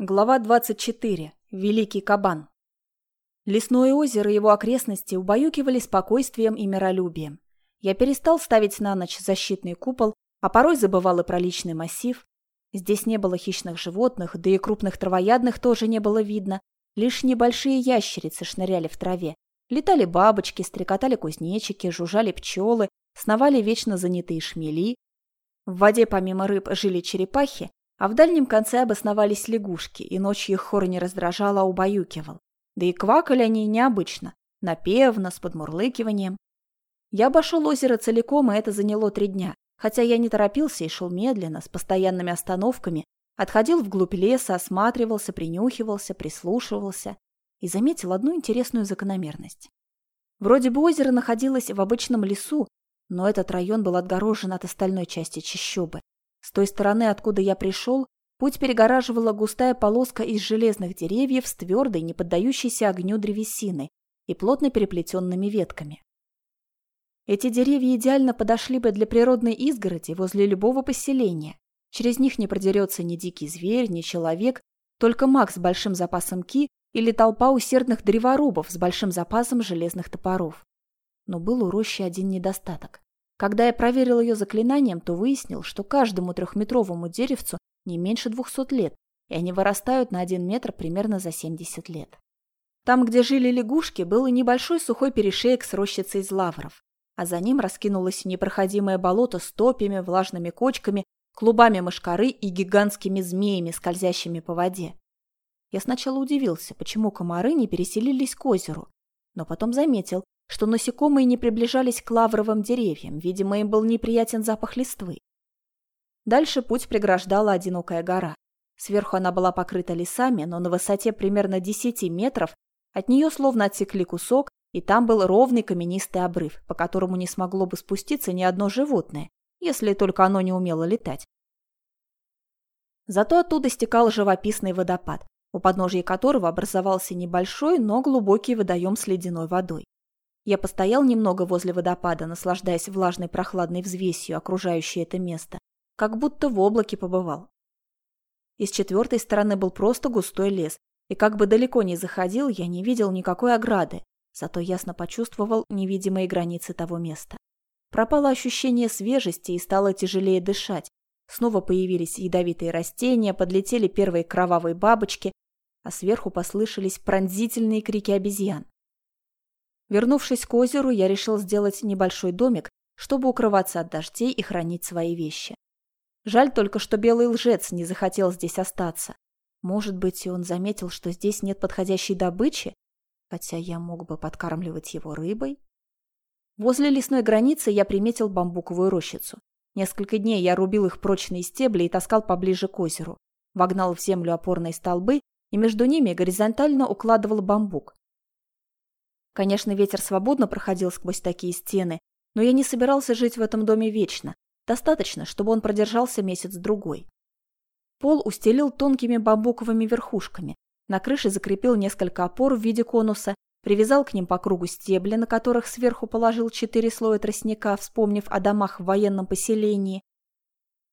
Глава 24. Великий кабан. Лесное озеро и его окрестности убаюкивали спокойствием и миролюбием. Я перестал ставить на ночь защитный купол, а порой забывал и про личный массив. Здесь не было хищных животных, да и крупных травоядных тоже не было видно. Лишь небольшие ящерицы шныряли в траве. Летали бабочки, стрекотали кузнечики, жужжали пчелы, сновали вечно занятые шмели. В воде помимо рыб жили черепахи, а в дальнем конце обосновались лягушки, и ночью их хор не раздражал, а убаюкивал. Да и квакали они необычно, напевно, с подмурлыкиванием. Я обошел озеро целиком, и это заняло три дня, хотя я не торопился и шел медленно, с постоянными остановками, отходил вглубь леса, осматривался, принюхивался, прислушивался и заметил одну интересную закономерность. Вроде бы озеро находилось в обычном лесу, но этот район был отгорожен от остальной части чащобы. Той стороны, откуда я пришел, путь перегораживала густая полоска из железных деревьев с твердой, не поддающейся огню древесиной и плотно переплетенными ветками. Эти деревья идеально подошли бы для природной изгороди возле любого поселения. Через них не продерется ни дикий зверь, ни человек, только маг с большим запасом ки или толпа усердных древорубов с большим запасом железных топоров. Но был у рощи один недостаток. Когда я проверил ее заклинанием, то выяснил, что каждому трехметровому деревцу не меньше двухсот лет, и они вырастают на один метр примерно за 70 лет. Там, где жили лягушки, был и небольшой сухой перешеек с рощицей из лавров, а за ним раскинулось непроходимое болото с топями, влажными кочками, клубами мышкары и гигантскими змеями, скользящими по воде. Я сначала удивился, почему комары не переселились к озеру, но потом заметил, что насекомые не приближались к лавровым деревьям, видимо, им был неприятен запах листвы. Дальше путь преграждала одинокая гора. Сверху она была покрыта лесами, но на высоте примерно 10 метров от нее словно отсекли кусок, и там был ровный каменистый обрыв, по которому не смогло бы спуститься ни одно животное, если только оно не умело летать. Зато оттуда стекал живописный водопад, у подножия которого образовался небольшой, но глубокий водоем с ледяной водой. Я постоял немного возле водопада, наслаждаясь влажной прохладной взвесью, окружающей это место, как будто в облаке побывал. И с четвертой стороны был просто густой лес, и как бы далеко ни заходил, я не видел никакой ограды, зато ясно почувствовал невидимые границы того места. Пропало ощущение свежести и стало тяжелее дышать. Снова появились ядовитые растения, подлетели первые кровавые бабочки, а сверху послышались пронзительные крики обезьян. Вернувшись к озеру, я решил сделать небольшой домик, чтобы укрываться от дождей и хранить свои вещи. Жаль только, что белый лжец не захотел здесь остаться. Может быть, и он заметил, что здесь нет подходящей добычи, хотя я мог бы подкармливать его рыбой. Возле лесной границы я приметил бамбуковую рощицу. Несколько дней я рубил их прочные стебли и таскал поближе к озеру. Вогнал в землю опорные столбы и между ними горизонтально укладывал бамбук. Конечно, ветер свободно проходил сквозь такие стены, но я не собирался жить в этом доме вечно. Достаточно, чтобы он продержался месяц-другой. Пол устелил тонкими бамбуковыми верхушками. На крыше закрепил несколько опор в виде конуса, привязал к ним по кругу стебли, на которых сверху положил четыре слоя тростника, вспомнив о домах в военном поселении.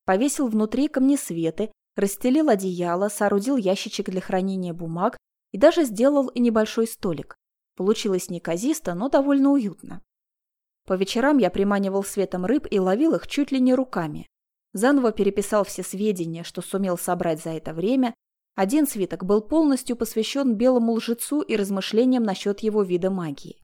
Повесил внутри камнесветы, расстелил одеяло, соорудил ящичек для хранения бумаг и даже сделал небольшой столик. Получилось неказисто, но довольно уютно. По вечерам я приманивал светом рыб и ловил их чуть ли не руками. Заново переписал все сведения, что сумел собрать за это время. Один свиток был полностью посвящен белому лжецу и размышлениям насчет его вида магии.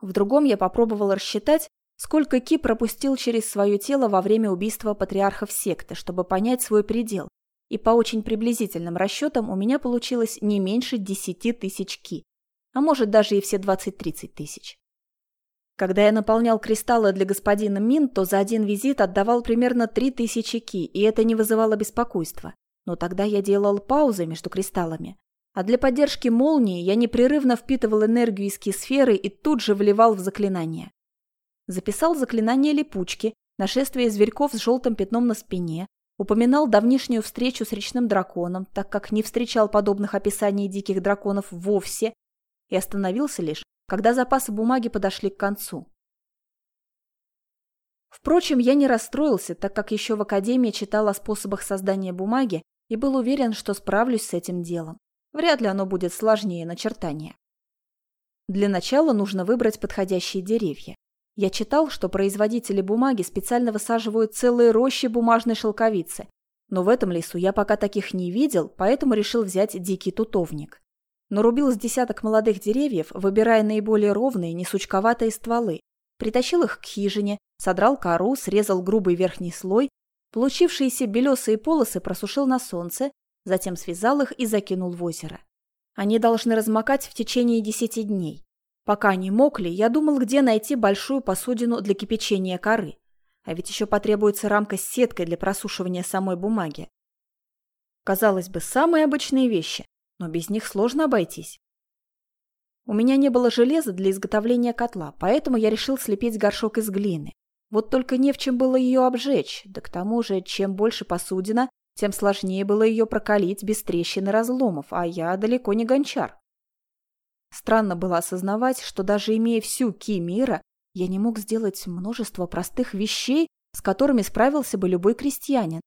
В другом я попробовал рассчитать, сколько Ки пропустил через свое тело во время убийства патриархов секты, чтобы понять свой предел. И по очень приблизительным расчетам у меня получилось не меньше 10 тысяч Ки а может даже и все 20-30 тысяч. Когда я наполнял кристаллы для господина Мин, то за один визит отдавал примерно 3000 ки, и это не вызывало беспокойства. Но тогда я делал паузы между кристаллами. А для поддержки молнии я непрерывно впитывал энергию из ки-сферы и тут же вливал в заклинание. Записал заклинание липучки, нашествие зверьков с желтым пятном на спине, упоминал давнишнюю встречу с речным драконом, так как не встречал подобных описаний диких драконов вовсе, и остановился лишь, когда запасы бумаги подошли к концу. Впрочем, я не расстроился, так как еще в академии читал о способах создания бумаги, и был уверен, что справлюсь с этим делом. Вряд ли оно будет сложнее начертания. Для начала нужно выбрать подходящие деревья. Я читал, что производители бумаги специально высаживают целые рощи бумажной шелковицы. Но в этом лесу я пока таких не видел, поэтому решил взять дикий тутовник. Нарубил с десяток молодых деревьев, выбирая наиболее ровные, несучковатые стволы. Притащил их к хижине, содрал кору, срезал грубый верхний слой, получившиеся белесые полосы просушил на солнце, затем связал их и закинул в озеро. Они должны размокать в течение десяти дней. Пока они мокли, я думал, где найти большую посудину для кипячения коры. А ведь еще потребуется рамка с сеткой для просушивания самой бумаги. Казалось бы, самые обычные вещи, но без них сложно обойтись. У меня не было железа для изготовления котла, поэтому я решил слепить горшок из глины. Вот только не в чем было ее обжечь, да к тому же, чем больше посудина, тем сложнее было ее прокалить без трещин и разломов, а я далеко не гончар. Странно было осознавать, что даже имея всю ки мира, я не мог сделать множество простых вещей, с которыми справился бы любой крестьянин.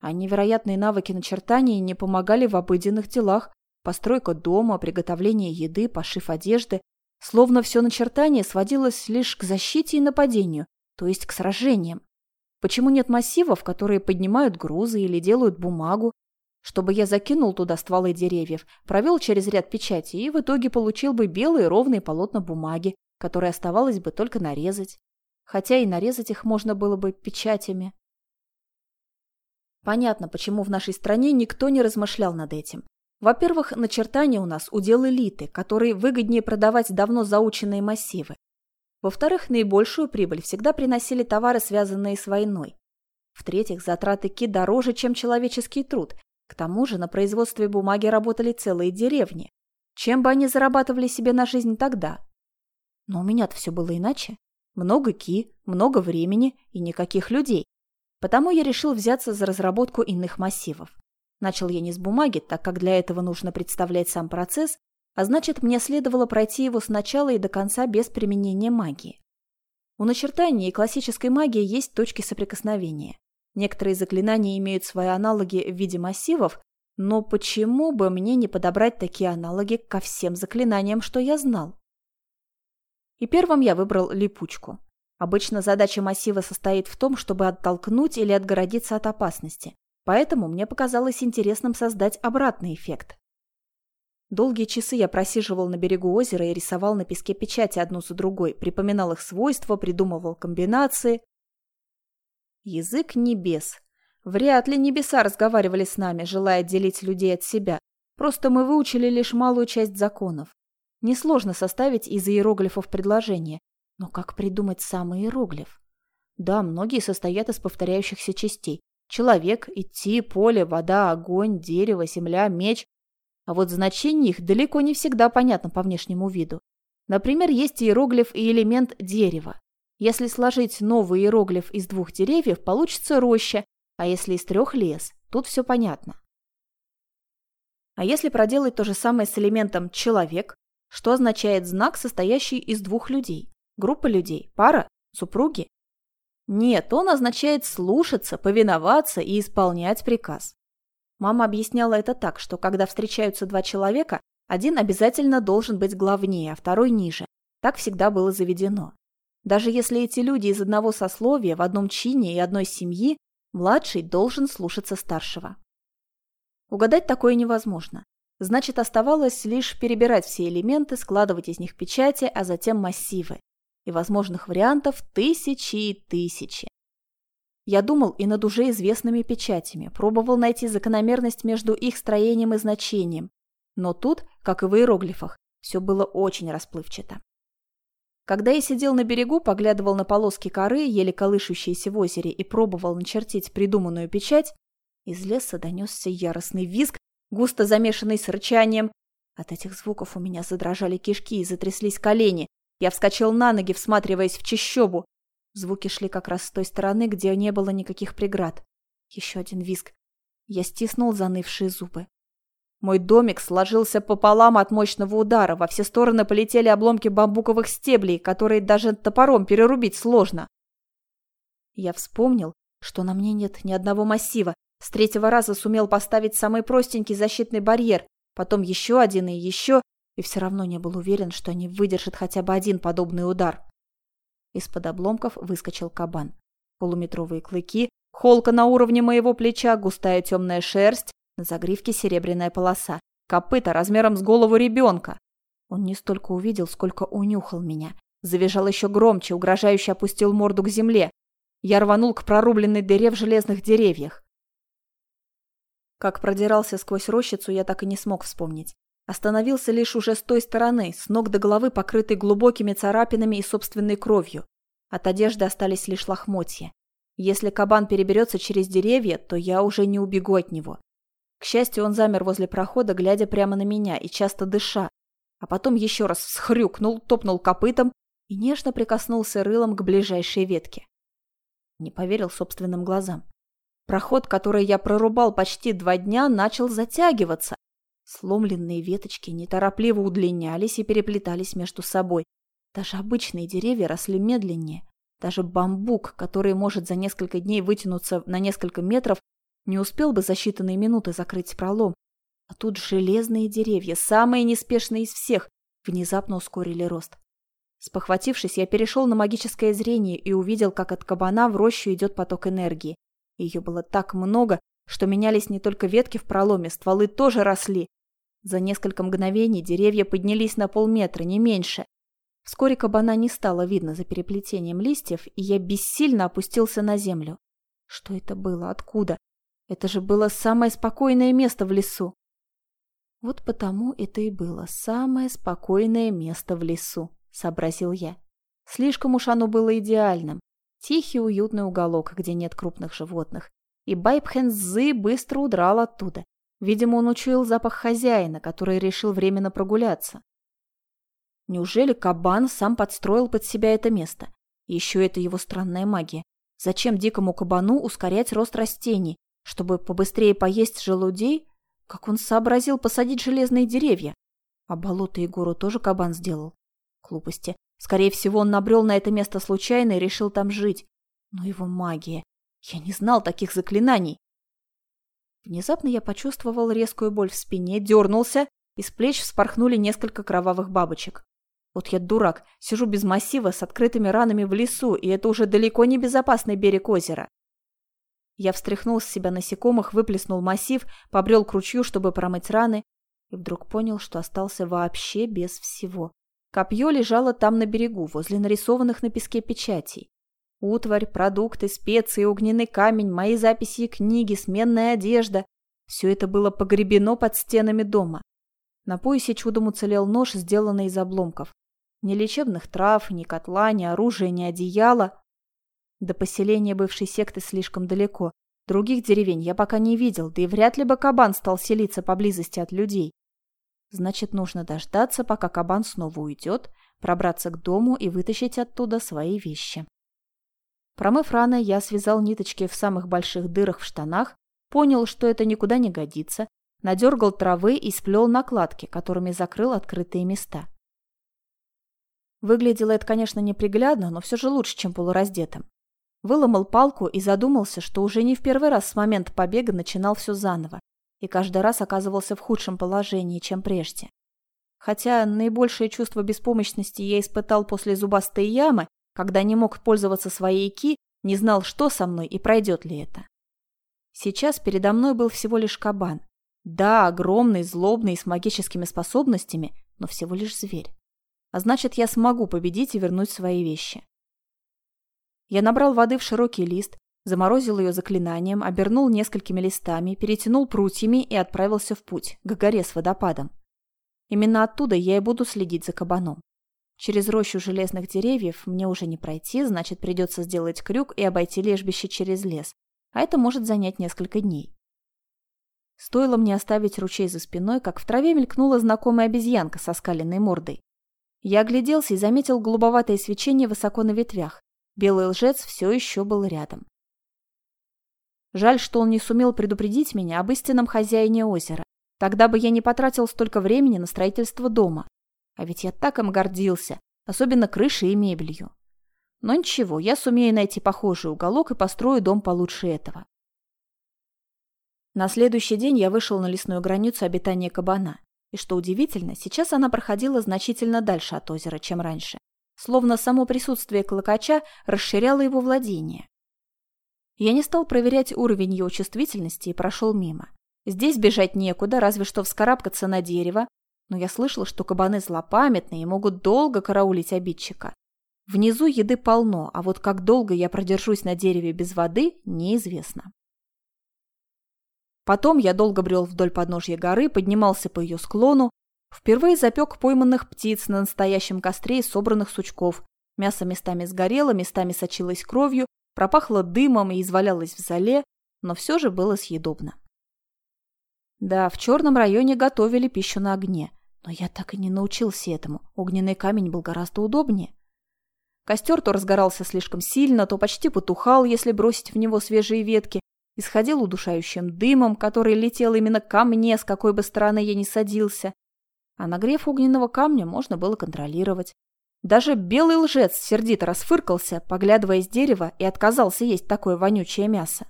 А невероятные навыки начертания не помогали в обыденных делах, Постройка дома, приготовление еды, пошив одежды. Словно все начертание сводилось лишь к защите и нападению, то есть к сражениям. Почему нет массивов, которые поднимают грузы или делают бумагу? Чтобы я закинул туда стволы деревьев, провел через ряд печати и в итоге получил бы белые ровные полотна бумаги, которые оставалось бы только нарезать. Хотя и нарезать их можно было бы печатями. Понятно, почему в нашей стране никто не размышлял над этим. Во-первых, начертания у нас удел элиты, которые выгоднее продавать давно заученные массивы. Во-вторых, наибольшую прибыль всегда приносили товары, связанные с войной. В-третьих, затраты ки дороже, чем человеческий труд. К тому же на производстве бумаги работали целые деревни. Чем бы они зарабатывали себе на жизнь тогда? Но у меня-то все было иначе. Много ки, много времени и никаких людей. Потому я решил взяться за разработку иных массивов. Начал я не с бумаги, так как для этого нужно представлять сам процесс, а значит, мне следовало пройти его сначала и до конца без применения магии. У начертания и классической магии есть точки соприкосновения. Некоторые заклинания имеют свои аналоги в виде массивов, но почему бы мне не подобрать такие аналоги ко всем заклинаниям, что я знал? И первым я выбрал липучку. Обычно задача массива состоит в том, чтобы оттолкнуть или отгородиться от опасности. Поэтому мне показалось интересным создать обратный эффект. Долгие часы я просиживал на берегу озера и рисовал на песке печати одну за другой, припоминал их свойства, придумывал комбинации. Язык небес. Вряд ли небеса разговаривали с нами, желая отделить людей от себя. Просто мы выучили лишь малую часть законов. Несложно составить из иероглифов предложение. Но как придумать сам иероглиф? Да, многие состоят из повторяющихся частей. Человек, идти, поле, вода, огонь, дерево, земля, меч. А вот значение их далеко не всегда понятно по внешнему виду. Например, есть иероглиф и элемент дерева. Если сложить новый иероглиф из двух деревьев, получится роща, а если из трех – лес. Тут все понятно. А если проделать то же самое с элементом «человек», что означает знак, состоящий из двух людей? Группа людей, пара, супруги нет, он означает слушаться, повиноваться и исполнять приказ. Мама объясняла это так, что когда встречаются два человека, один обязательно должен быть главнее, а второй ниже. Так всегда было заведено. Даже если эти люди из одного сословия, в одном чине и одной семьи, младший должен слушаться старшего. Угадать такое невозможно. Значит, оставалось лишь перебирать все элементы, складывать из них печати, а затем массивы и возможных вариантов тысячи и тысячи. Я думал и над уже известными печатями, пробовал найти закономерность между их строением и значением, но тут, как и в иероглифах, все было очень расплывчато. Когда я сидел на берегу, поглядывал на полоски коры, еле колышущиеся в озере, и пробовал начертить придуманную печать, из леса донесся яростный визг, густо замешанный с рычанием. От этих звуков у меня задрожали кишки и затряслись колени. Я вскочил на ноги, всматриваясь в чащобу. Звуки шли как раз с той стороны, где не было никаких преград. Еще один визг. Я стиснул занывшие зубы. Мой домик сложился пополам от мощного удара. Во все стороны полетели обломки бамбуковых стеблей, которые даже топором перерубить сложно. Я вспомнил, что на мне нет ни одного массива, С третьего раза сумел поставить самый простенький защитный барьер, потом еще один и еще, и все равно не был уверен, что они выдержат хотя бы один подобный удар. Из-под обломков выскочил кабан. Полуметровые клыки, холка на уровне моего плеча, густая темная шерсть, на загривке серебряная полоса, копыта размером с голову ребенка. Он не столько увидел, сколько унюхал меня. Завизжал еще громче, угрожающе опустил морду к земле. Я рванул к прорубленной дыре в железных деревьях. Как продирался сквозь рощицу, я так и не смог вспомнить. Остановился лишь уже с той стороны, с ног до головы покрытый глубокими царапинами и собственной кровью. От одежды остались лишь лохмотья. Если кабан переберется через деревья, то я уже не убегу от него. К счастью, он замер возле прохода, глядя прямо на меня и часто дыша, а потом еще раз всхрюкнул, топнул копытом и нежно прикоснулся рылом к ближайшей ветке. Не поверил собственным глазам. Проход, который я прорубал почти два дня, начал затягиваться. Сломленные веточки неторопливо удлинялись и переплетались между собой. Даже обычные деревья росли медленнее. Даже бамбук, который может за несколько дней вытянуться на несколько метров, не успел бы за считанные минуты закрыть пролом. А тут железные деревья, самые неспешные из всех, внезапно ускорили рост. Спохватившись, я перешел на магическое зрение и увидел, как от кабана в рощу идет поток энергии. Ее было так много, что менялись не только ветки в проломе, стволы тоже росли. За несколько мгновений деревья поднялись на полметра, не меньше. Вскоре кабана не стало видно за переплетением листьев, и я бессильно опустился на землю. Что это было? Откуда? Это же было самое спокойное место в лесу. Вот потому это и было самое спокойное место в лесу, сообразил я. Слишком уж оно было идеальным. Тихий уютный уголок, где нет крупных животных. И Байбхензы быстро удрал оттуда. Видимо, он учуял запах хозяина, который решил временно прогуляться. Неужели кабан сам подстроил под себя это место? еще это его странная магия. Зачем дикому кабану ускорять рост растений? Чтобы побыстрее поесть желудей? Как он сообразил посадить железные деревья? А болото гору тоже кабан сделал. Глупости. Скорее всего, он набрел на это место случайно и решил там жить. Но его магия. Я не знал таких заклинаний. Внезапно я почувствовал резкую боль в спине, дернулся, и с плеч вспорхнули несколько кровавых бабочек. Вот я дурак, сижу без массива с открытыми ранами в лесу, и это уже далеко не безопасный берег озера. Я встряхнул с себя насекомых, выплеснул массив, побрел к ручью, чтобы промыть раны, и вдруг понял, что остался вообще без всего. Копье лежало там на берегу, возле нарисованных на песке печатей. Утварь, продукты, специи, огненный камень, мои записи и книги, сменная одежда – все это было погребено под стенами дома. На поясе чудом уцелел нож, сделанный из обломков. Ни лечебных трав, ни котла, ни оружия, ни одеяла. До поселения бывшей секты слишком далеко. Других деревень я пока не видел, да и вряд ли бы кабан стал селиться поблизости от людей. Значит, нужно дождаться, пока кабан снова уйдет, пробраться к дому и вытащить оттуда свои вещи. Промыв раны, я связал ниточки в самых больших дырах в штанах, понял, что это никуда не годится, надергал травы и сплел накладки, которыми закрыл открытые места. Выглядело это, конечно, неприглядно, но все же лучше, чем полураздетым. Выломал палку и задумался, что уже не в первый раз с момента побега начинал все заново и каждый раз оказывался в худшем положении, чем прежде. Хотя наибольшее чувство беспомощности я испытал после зубастой ямы, когда не мог пользоваться своей ки, не знал, что со мной и пройдет ли это. Сейчас передо мной был всего лишь кабан. Да, огромный, злобный, с магическими способностями, но всего лишь зверь. А значит, я смогу победить и вернуть свои вещи. Я набрал воды в широкий лист, заморозил ее заклинанием, обернул несколькими листами, перетянул прутьями и отправился в путь, к горе с водопадом. Именно оттуда я и буду следить за кабаном. Через рощу железных деревьев мне уже не пройти, значит, придется сделать крюк и обойти лежбище через лес, а это может занять несколько дней. Стоило мне оставить ручей за спиной, как в траве мелькнула знакомая обезьянка со скаленной мордой. Я огляделся и заметил голубоватое свечение высоко на ветвях. Белый лжец все еще был рядом. Жаль, что он не сумел предупредить меня об истинном хозяине озера. Тогда бы я не потратил столько времени на строительство дома. А ведь я так им гордился, особенно крышей и мебелью. Но ничего, я сумею найти похожий уголок и построю дом получше этого. На следующий день я вышел на лесную границу обитания кабана. И что удивительно, сейчас она проходила значительно дальше от озера, чем раньше. Словно само присутствие клокоча расширяло его владение. Я не стал проверять уровень его чувствительности и прошел мимо. Здесь бежать некуда, разве что вскарабкаться на дерево, но я слышал, что кабаны злопамятные и могут долго караулить обидчика. Внизу еды полно, а вот как долго я продержусь на дереве без воды, неизвестно. Потом я долго брел вдоль подножья горы, поднимался по ее склону, впервые запек пойманных птиц на настоящем костре из собранных сучков. Мясо местами сгорело, местами сочилось кровью, пропахло дымом и извалялось в зале, но все же было съедобно. Да, в черном районе готовили пищу на огне, но я так и не научился этому. Огненный камень был гораздо удобнее. Костер то разгорался слишком сильно, то почти потухал, если бросить в него свежие ветки, исходил удушающим дымом, который летел именно ко мне, с какой бы стороны я ни садился. А нагрев огненного камня можно было контролировать. Даже белый лжец сердито расфыркался, поглядывая с дерева, и отказался есть такое вонючее мясо.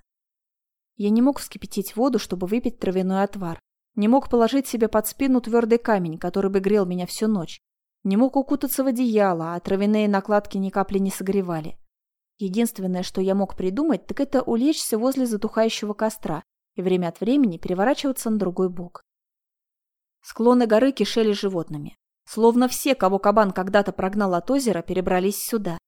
Я не мог вскипятить воду, чтобы выпить травяной отвар. Не мог положить себе под спину твердый камень, который бы грел меня всю ночь. Не мог укутаться в одеяло, а травяные накладки ни капли не согревали. Единственное, что я мог придумать, так это улечься возле затухающего костра и время от времени переворачиваться на другой бок. Склоны горы кишели животными. Словно все, кого кабан когда-то прогнал от озера, перебрались сюда.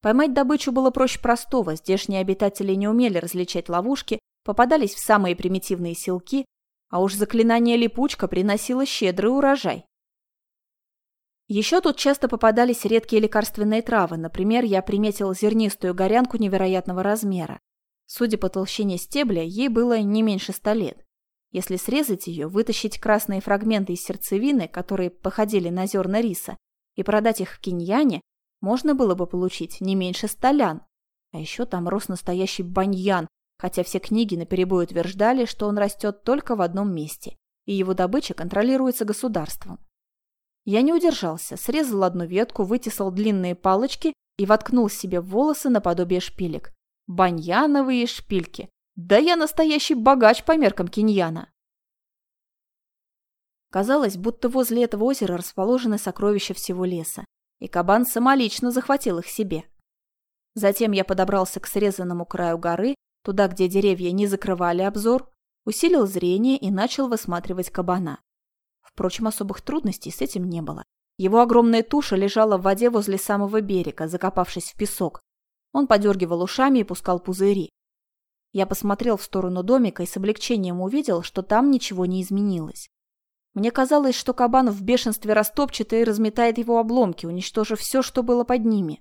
Поймать добычу было проще простого, здешние обитатели не умели различать ловушки, попадались в самые примитивные селки, а уж заклинание липучка приносило щедрый урожай. Еще тут часто попадались редкие лекарственные травы. Например, я приметил зернистую горянку невероятного размера. Судя по толщине стебля, ей было не меньше ста лет. Если срезать ее, вытащить красные фрагменты из сердцевины, которые походили на зерна риса, и продать их в киньяне, можно было бы получить не меньше столян. А еще там рос настоящий баньян, хотя все книги наперебой утверждали, что он растет только в одном месте, и его добыча контролируется государством. Я не удержался, срезал одну ветку, вытесал длинные палочки и воткнул себе в волосы наподобие шпилек. Баньяновые шпильки. Да я настоящий богач по меркам киньяна. Казалось, будто возле этого озера расположены сокровища всего леса, и кабан самолично захватил их себе. Затем я подобрался к срезанному краю горы, туда, где деревья не закрывали обзор, усилил зрение и начал высматривать кабана. Впрочем, особых трудностей с этим не было. Его огромная туша лежала в воде возле самого берега, закопавшись в песок. Он подергивал ушами и пускал пузыри. Я посмотрел в сторону домика и с облегчением увидел, что там ничего не изменилось. Мне казалось, что кабан в бешенстве растопчет и разметает его обломки, уничтожив все, что было под ними.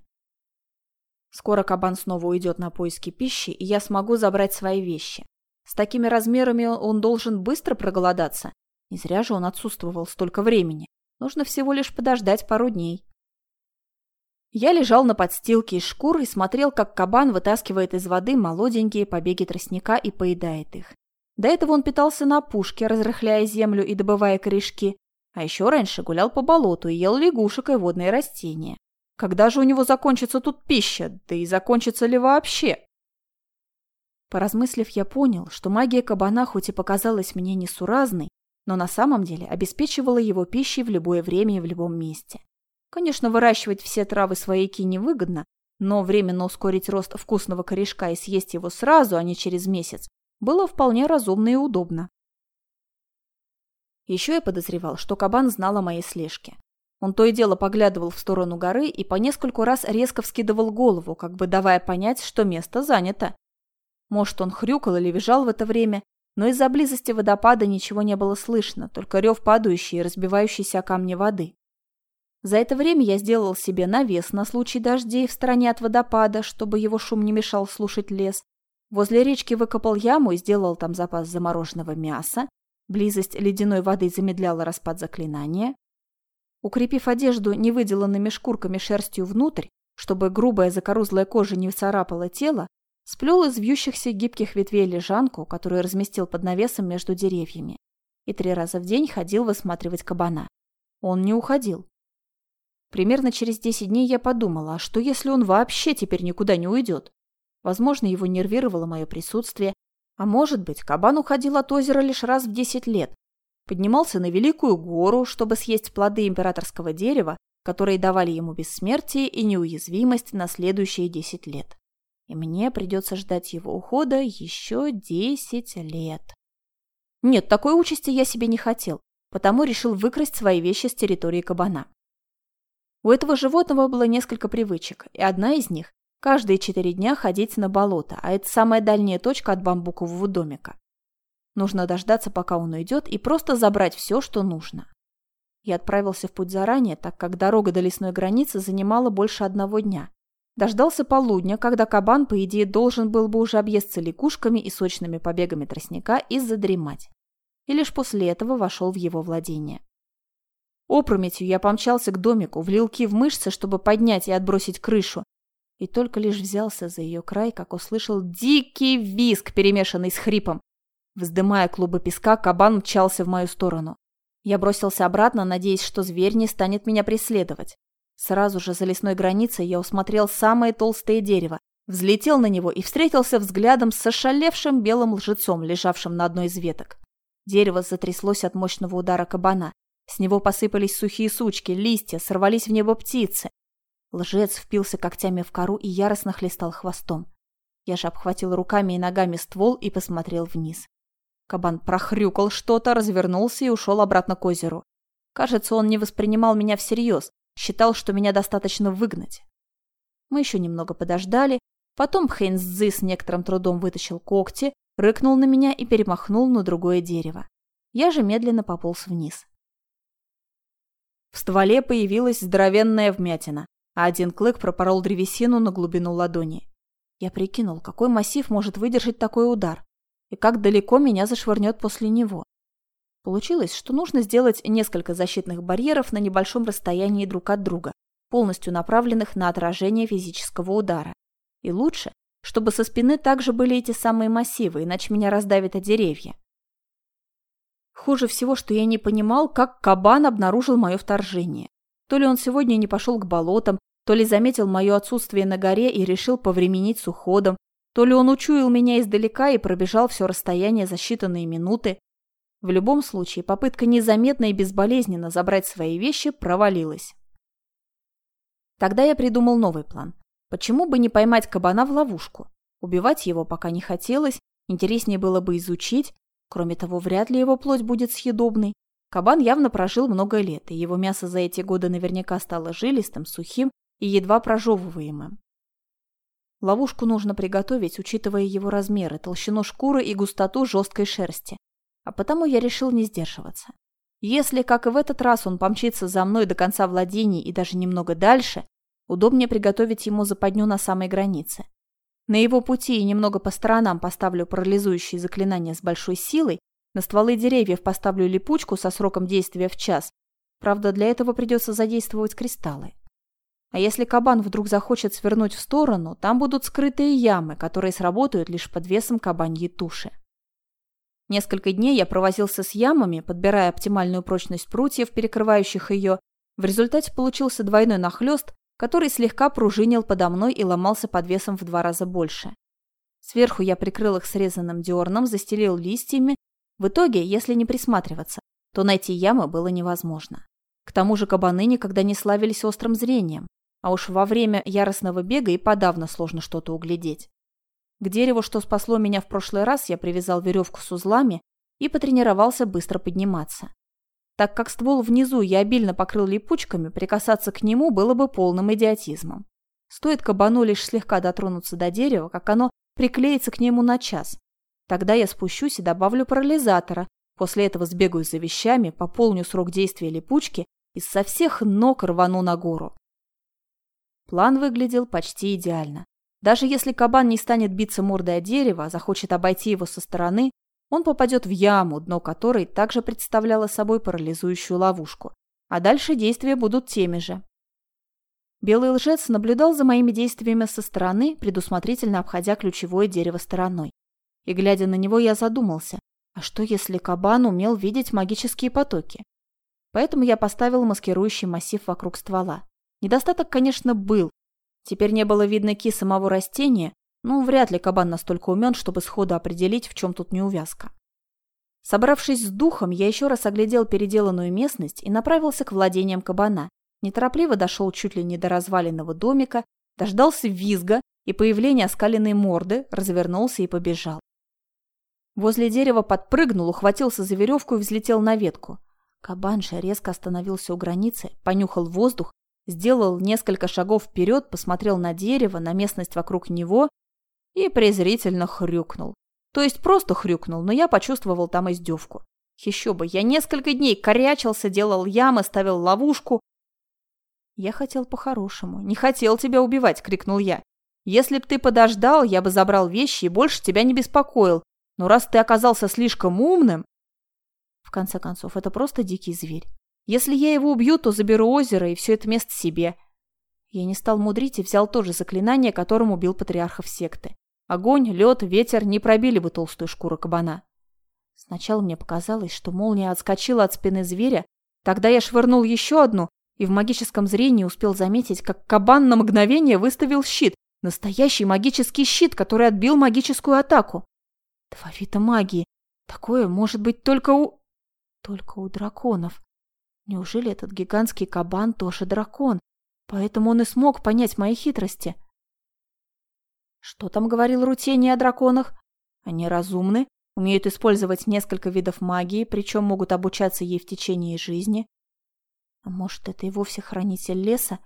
Скоро кабан снова уйдет на поиски пищи, и я смогу забрать свои вещи. С такими размерами он должен быстро проголодаться, не зря же он отсутствовал столько времени. Нужно всего лишь подождать пару дней. Я лежал на подстилке из шкур и смотрел, как кабан вытаскивает из воды молоденькие побеги тростника и поедает их. До этого он питался на опушке, разрыхляя землю и добывая корешки, а еще раньше гулял по болоту и ел лягушек и водные растения. Когда же у него закончится тут пища, да и закончится ли вообще? Поразмыслив, я понял, что магия кабана хоть и показалась мне несуразной, но на самом деле обеспечивала его пищей в любое время и в любом месте. Конечно, выращивать все травы свояки невыгодно, но временно ускорить рост вкусного корешка и съесть его сразу, а не через месяц, было вполне разумно и удобно. Еще я подозревал, что кабан знал о моей слежке. Он то и дело поглядывал в сторону горы и по нескольку раз резко вскидывал голову, как бы давая понять, что место занято. Может, он хрюкал или визжал в это время, но из-за близости водопада ничего не было слышно, только рев падающей и разбивающейся о камни воды. За это время я сделал себе навес на случай дождей в стороне от водопада, чтобы его шум не мешал слушать лес. Возле речки выкопал яму и сделал там запас замороженного мяса. Близость ледяной воды замедляла распад заклинания. Укрепив одежду невыделанными шкурками шерстью внутрь, чтобы грубая закорузлая кожа не царапала тело, Сплел из вьющихся гибких ветвей лежанку, которую разместил под навесом между деревьями. И три раза в день ходил высматривать кабана. Он не уходил. Примерно через 10 дней я подумала, а что если он вообще теперь никуда не уйдет? Возможно, его нервировало мое присутствие, А может быть, кабан уходил от озера лишь раз в 10 лет, поднимался на Великую гору, чтобы съесть плоды императорского дерева, которые давали ему бессмертие и неуязвимость на следующие 10 лет. И мне придется ждать его ухода еще 10 лет. Нет, такой участи я себе не хотел, потому решил выкрасть свои вещи с территории кабана. У этого животного было несколько привычек, и одна из них – каждые четыре дня ходить на болото, а это самая дальняя точка от бамбукового домика. Нужно дождаться, пока он уйдет, и просто забрать все, что нужно. Я отправился в путь заранее, так как дорога до лесной границы занимала больше одного дня. Дождался полудня, когда кабан, по идее, должен был бы уже объесться лягушками и сочными побегами тростника и задремать. И лишь после этого вошел в его владение. Опрометью я помчался к домику, влил ки в мышцы, чтобы поднять и отбросить крышу, и только лишь взялся за ее край, как услышал дикий визг, перемешанный с хрипом. Вздымая клубы песка, кабан мчался в мою сторону. Я бросился обратно, надеясь, что зверь не станет меня преследовать. Сразу же за лесной границей я усмотрел самое толстое дерево, взлетел на него и встретился взглядом с ошалевшим белым лжецом, лежавшим на одной из веток. Дерево затряслось от мощного удара кабана. С него посыпались сухие сучки, листья, сорвались в небо птицы. Лжец впился когтями в кору и яростно хлестал хвостом. Я же обхватил руками и ногами ствол и посмотрел вниз. Кабан прохрюкал что-то, развернулся и ушел обратно к озеру. Кажется, он не воспринимал меня всерьез, считал, что меня достаточно выгнать. Мы еще немного подождали, потом Хейнсдзи с некоторым трудом вытащил когти, рыкнул на меня и перемахнул на другое дерево. Я же медленно пополз вниз. В стволе появилась здоровенная вмятина, а один клык пропорол древесину на глубину ладони. Я прикинул, какой массив может выдержать такой удар и как далеко меня зашвырнет после него. Получилось, что нужно сделать несколько защитных барьеров на небольшом расстоянии друг от друга, полностью направленных на отражение физического удара. И лучше, чтобы со спины также были эти самые массивы, иначе меня раздавит о деревья. Хуже всего, что я не понимал, как кабан обнаружил мое вторжение. То ли он сегодня не пошел к болотам, то ли заметил мое отсутствие на горе и решил повременить с уходом, то ли он учуял меня издалека и пробежал все расстояние за считанные минуты. В любом случае, попытка незаметно и безболезненно забрать свои вещи провалилась. Тогда я придумал новый план. Почему бы не поймать кабана в ловушку? Убивать его пока не хотелось, интереснее было бы изучить. Кроме того, вряд ли его плоть будет съедобной. Кабан явно прожил много лет, и его мясо за эти годы наверняка стало жилистым, сухим и едва прожевываемым. Ловушку нужно приготовить, учитывая его размеры, толщину шкуры и густоту жесткой шерсти. А потому я решил не сдерживаться. Если, как и в этот раз, он помчится за мной до конца владений и даже немного дальше, удобнее приготовить ему западню на самой границе. На его пути и немного по сторонам поставлю парализующие заклинания с большой силой, на стволы деревьев поставлю липучку со сроком действия в час. Правда, для этого придется задействовать кристаллы. А если кабан вдруг захочет свернуть в сторону, там будут скрытые ямы, которые сработают лишь под весом кабаньей туши. Несколько дней я провозился с ямами, подбирая оптимальную прочность прутьев, перекрывающих ее. В результате получился двойной нахлест, который слегка пружинил подо мной и ломался под весом в два раза больше. Сверху я прикрыл их срезанным дерном, застелил листьями. В итоге, если не присматриваться, то найти ямы было невозможно. К тому же кабаны никогда не славились острым зрением. А уж во время яростного бега и подавно сложно что-то углядеть. К дереву, что спасло меня в прошлый раз, я привязал веревку с узлами и потренировался быстро подниматься. Так как ствол внизу я обильно покрыл липучками, прикасаться к нему было бы полным идиотизмом. Стоит кабану лишь слегка дотронуться до дерева, как оно приклеится к нему на час. Тогда я спущусь и добавлю парализатора, после этого сбегаю за вещами, пополню срок действия липучки и со всех ног рвану на гору. План выглядел почти идеально. Даже если кабан не станет биться мордой о дерево, а захочет обойти его со стороны, он попадет в яму, дно которой также представляло собой парализующую ловушку. А дальше действия будут теми же. Белый лжец наблюдал за моими действиями со стороны, предусмотрительно обходя ключевое дерево стороной. И, глядя на него, я задумался, а что если кабан умел видеть магические потоки? Поэтому я поставил маскирующий массив вокруг ствола. Недостаток, конечно, был. Теперь не было видно ки самого растения, Ну, вряд ли кабан настолько умен, чтобы сходу определить, в чем тут неувязка. Собравшись с духом, я еще раз оглядел переделанную местность и направился к владениям кабана. Неторопливо дошел чуть ли не до разваленного домика, дождался визга и появления оскаленной морды, развернулся и побежал. Возле дерева подпрыгнул, ухватился за веревку и взлетел на ветку. Кабан же резко остановился у границы, понюхал воздух, сделал несколько шагов вперед, посмотрел на дерево, на местность вокруг него и презрительно хрюкнул. То есть просто хрюкнул, но я почувствовал там издевку. Еще бы, я несколько дней корячился, делал ямы, ставил ловушку. Я хотел по-хорошему. Не хотел тебя убивать, крикнул я. Если б ты подождал, я бы забрал вещи и больше тебя не беспокоил. Но раз ты оказался слишком умным... В конце концов, это просто дикий зверь. Если я его убью, то заберу озеро и все это место себе. Я не стал мудрить и взял то же заклинание, которым убил патриархов секты. Огонь, лед, ветер не пробили бы толстую шкуру кабана. Сначала мне показалось, что молния отскочила от спины зверя, тогда я швырнул еще одну и в магическом зрении успел заметить, как кабан на мгновение выставил щит, настоящий магический щит, который отбил магическую атаку. Два вида магии. Такое может быть только у... Только у драконов. Неужели этот гигантский кабан тоже дракон? Поэтому он и смог понять мои хитрости. Что там говорил Рутени о драконах? Они разумны, умеют использовать несколько видов магии, причем могут обучаться ей в течение жизни. А может, это и вовсе хранитель леса?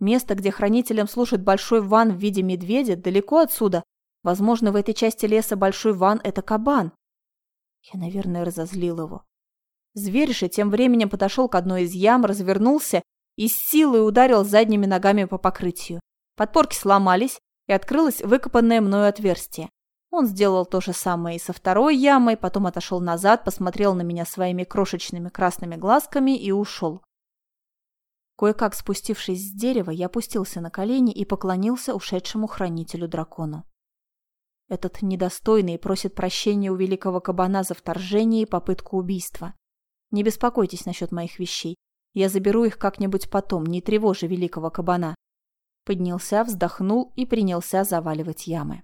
Место, где хранителям служит большой ван в виде медведя, далеко отсюда. Возможно, в этой части леса большой ван – это кабан. Я, наверное, разозлил его. Зверь же тем временем подошел к одной из ям, развернулся и с силой ударил задними ногами по покрытию. Подпорки сломались, и открылось выкопанное мною отверстие. Он сделал то же самое и со второй ямой, потом отошел назад, посмотрел на меня своими крошечными красными глазками и ушел. Кое-как спустившись с дерева, я опустился на колени и поклонился ушедшему хранителю дракону. Этот недостойный просит прощения у великого кабана за вторжение и попытку убийства. Не беспокойтесь насчет моих вещей. Я заберу их как-нибудь потом, не тревожи великого кабана поднялся, вздохнул и принялся заваливать ямы.